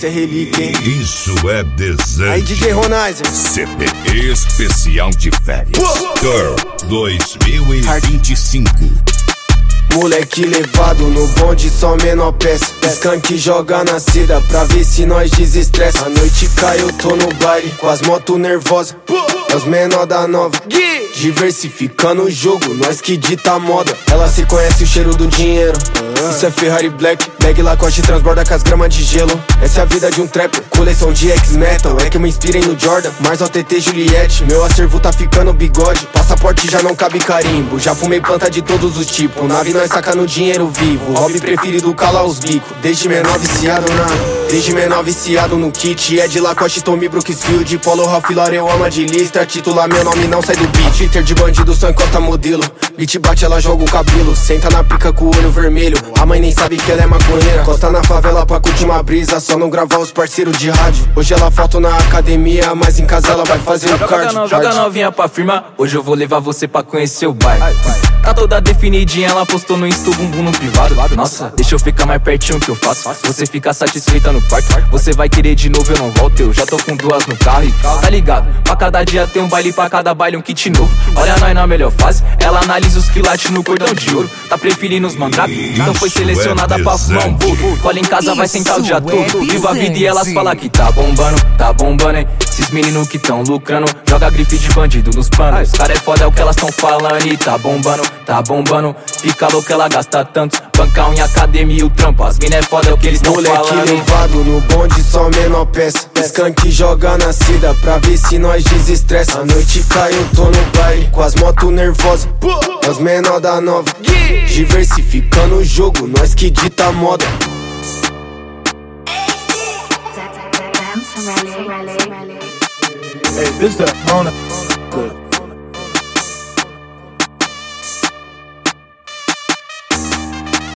Esse é relíquia, hein? Isso é desenho. Aí, DJ Ronaiser. CPT especial de férias. Girl 2025. Moleque levado no bonde, só menor peça. Skunk joga na seda pra ver se nós desestressa. A noite cai, eu tô no baile, com as motos nervosas. É os menor da nova. Diversificando o jogo, nós que dita a moda. Ela se conhece o cheiro do dinheiro. Isso é Ferrari Black, bag Lacoste transborda com as gramas de gelo. Essa é a vida de um trapper, coleção de X-Metal. É que eu me inspirei no Jordan, Mars TT Juliette. Meu acervo tá ficando bigode, passaporte já não cabe carimbo. Já fumei planta de todos os tipos, nave nós sacando dinheiro vivo. Hobby preferido, cala os bicos. Desde menor viciado na. Desde menor viciado no kit. É de Lacoste, Tommy Brooksfield. Polo Ralph Lauren, ama de lista. Titular meu nome não sai do beat. Fitter de bandido, só encosta modelo. Beat bate, ela joga o cabelo. Senta na pica com o olho vermelho. A mãe nem sabe que ela é maconheira. Costa na favela pra curtir uma brisa. Só não gravar os parceiros de rádio. Hoje ela falta na academia, mas em casa ela vai fazer o cardio. Joga, joga novinha pra firma. Hoje eu vou levar você pra conhecer o bairro. Tá toda definidinha, ela postou no Insta o bumbum no privado. Nossa, deixa eu ficar mais pertinho que eu faço. Você fica satisfeita no quarto. Você vai querer de novo, eu não volto. Eu já tô com duas no carro e tá ligado? Pra cada dia tem um baile, pra cada baile um kit novo. Olha nós na melhor fase. Ela analisa os quilates no cordão de ouro. Tá preferindo os mandrake? Então foi selecionada pra fumar um burro. Cola em casa, vai sentar o dia todo. Viva a vida e elas falam que tá bombando, tá bombando, hein? Esses meninos que tão lucrando, joga grife de bandido nos panos. Os cara é foda, é o que elas tão falando e tá bombando, tá bombando. Fica louco, ela gasta tanto. Bancão em academia, o trampo. As mina é foda, é o que eles tão Moleque falando. levado no bonde, só menor peça. Skunk joga na seda pra ver se nós desestressa. A noite cai, eu tô no baile, com as motos nervosas. Os menor da nova. Diversificando o jogo, nós que dita moda. Hey, this that Mona.